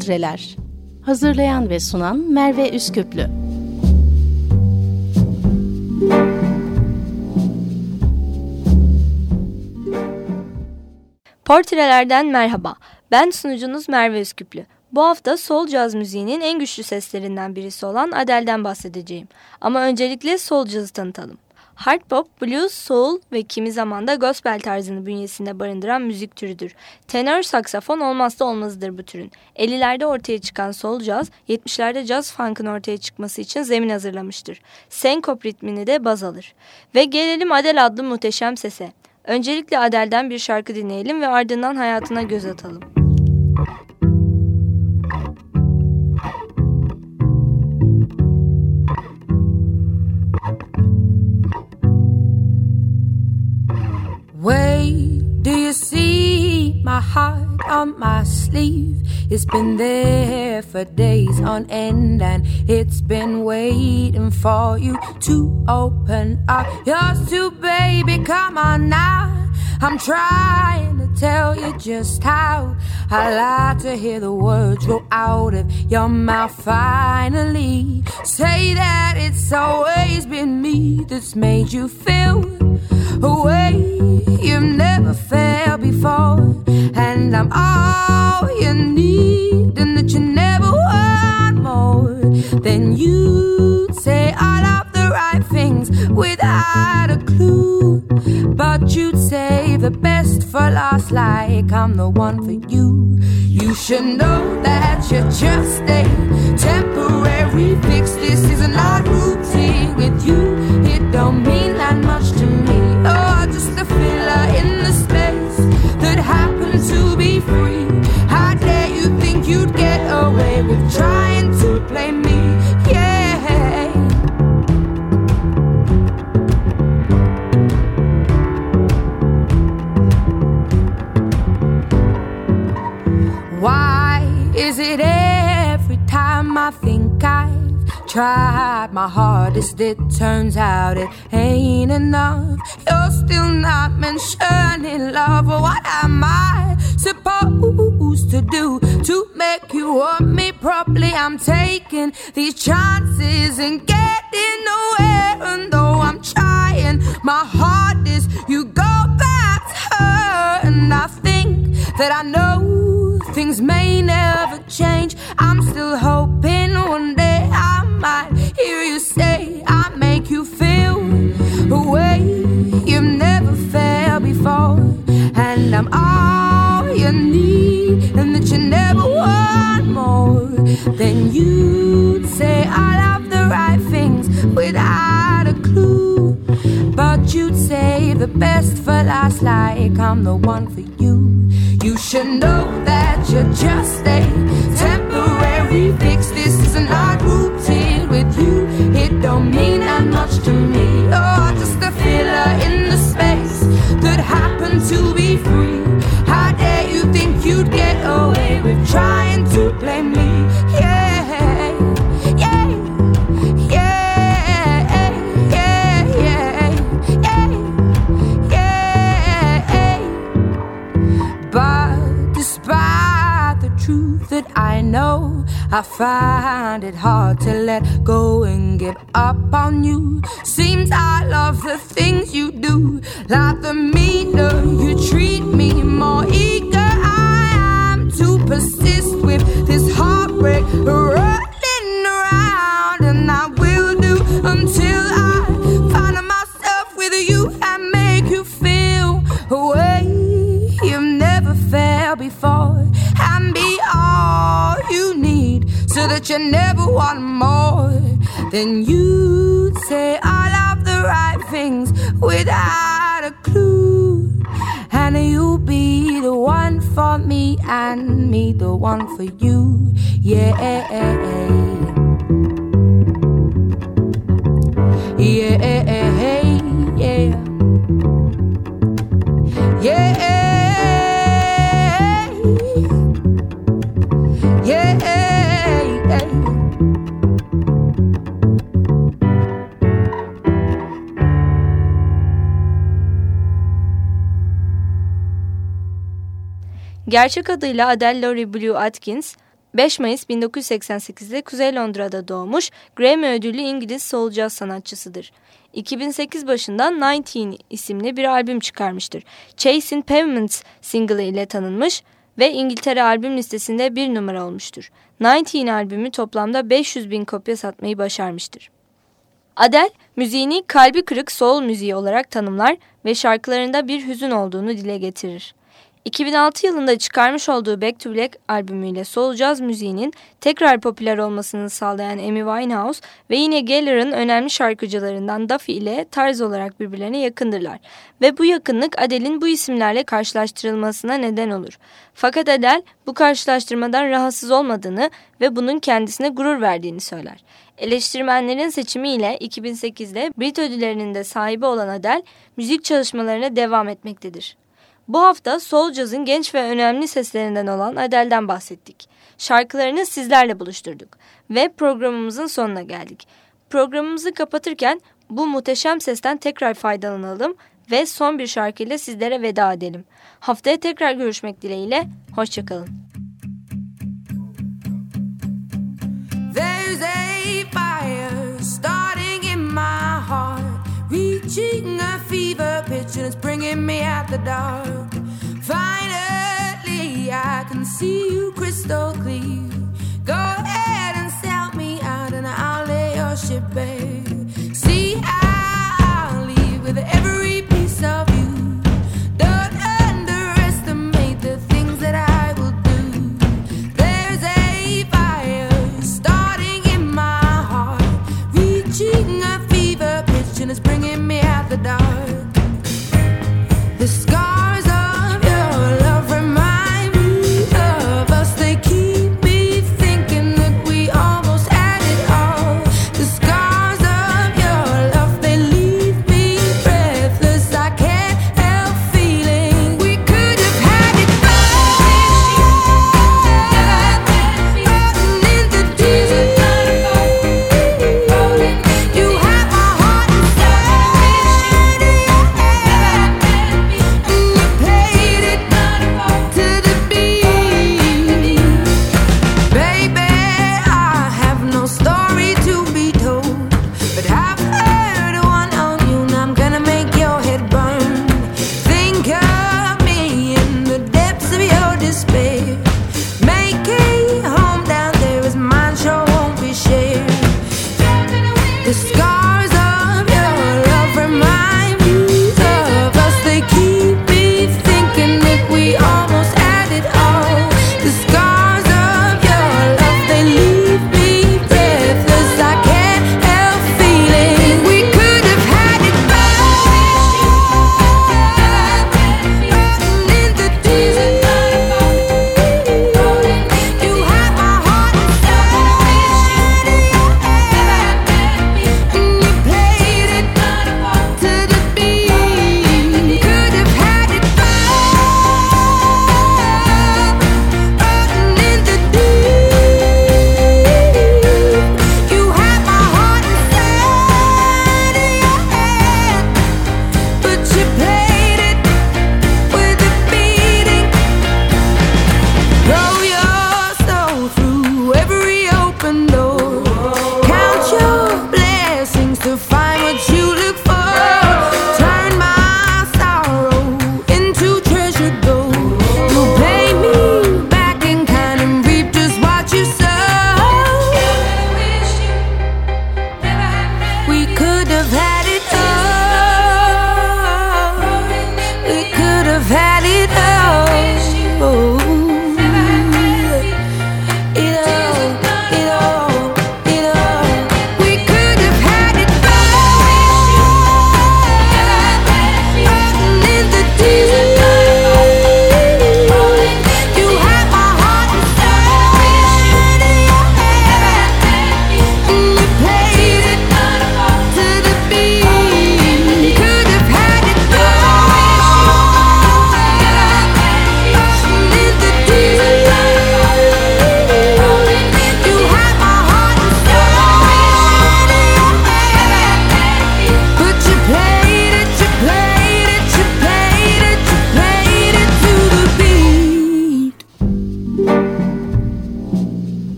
Portreler Hazırlayan ve sunan Merve Üsküplü Portrelerden merhaba. Ben sunucunuz Merve Üsküplü. Bu hafta sol caz müziğinin en güçlü seslerinden birisi olan Adele'den bahsedeceğim. Ama öncelikle sol cazı tanıtalım. Hard pop, blues, soul ve kimi zaman da gospel tarzını bünyesinde barındıran müzik türüdür. Tenor saksafon olmazsa olmazıdır bu türün. 50'lerde ortaya çıkan soul caz, 70'lerde jazz funk'ın ortaya çıkması için zemin hazırlamıştır. Senkop ritmini de baz alır. Ve gelelim Adele adlı muhteşem sese. Öncelikle Adele'den bir şarkı dinleyelim ve ardından hayatına göz atalım. On my sleeve? It's been there for days on end, and it's been waiting for you to open up yours to, baby. Come on now. I'm trying to tell you just how I like to hear the words go out of your mouth finally. Say that it's always been me that's made you feel a way you've never felt before. And I'm all you need, and that you never want more than you'd say all of the right things without a clue. But you'd save the best for last, like I'm the one for you. You should know that you're just a temporary fix. This is not routine with you. It don't tried my hardest, it turns out it ain't enough? You're still not mentioning love. What am I supposed to do to make you want me properly? I'm taking these chances and getting nowhere. And without a clue. But you'd say the best for last, like I'm the one for you. You should know that you're just a temporary fix. This is not routine with you. It don't mean that much to me. I find it hard to let go and give up on you. Seems I love the things you do, like the meaner you treat me, more eager I am to persist with this heartbreak rolling around, and I will do until I you never want more. Then you'd say all of the right things without a clue, and you'll be the one for me and me the one for you. Yeah. Yeah, yeah, yeah, yeah. Gerçek adıyla Adele Laurie Blue Atkins, 5 Mayıs 1988'de Kuzey Londra'da doğmuş Grammy ödüllü İngiliz soul jazz sanatçısıdır. 2008 başında 19 isimli bir albüm çıkarmıştır. Chasing Pavements single ile tanınmış ve İngiltere albüm listesinde bir numara olmuştur. 19 albümü toplamda 500 bin kopya satmayı başarmıştır. Adele, müziğini kalbi kırık soul müziği olarak tanımlar ve şarkılarında bir hüzün olduğunu dile getirir. 2006 yılında çıkarmış olduğu Back to Black albümüyle soul jazz müziğinin tekrar popüler olmasını sağlayan Amy Winehouse ve yine Geller'ın önemli şarkıcılarından Duffy ile tarz olarak birbirlerine yakındırlar. Ve bu yakınlık Adele'in bu isimlerle karşılaştırılmasına neden olur. Fakat Adele bu karşılaştırmadan rahatsız olmadığını ve bunun kendisine gurur verdiğini söyler. Eleştirmenlerin seçimiyle 2008'de Brit ödüllerinin de sahibi olan Adele müzik çalışmalarına devam etmektedir. Bu hafta Soul Jazz'ın genç ve önemli seslerinden olan Adele'den bahsettik. Şarkılarını sizlerle buluşturduk ve programımızın sonuna geldik. Programımızı kapatırken bu muhteşem sesten tekrar faydalanalım ve son bir şarkıyla sizlere veda edelim. Haftaya tekrar görüşmek dileğiyle, hoşçakalın. There's a fire starting in my heart Reaching a fever pitch and it's bringing me out the dark.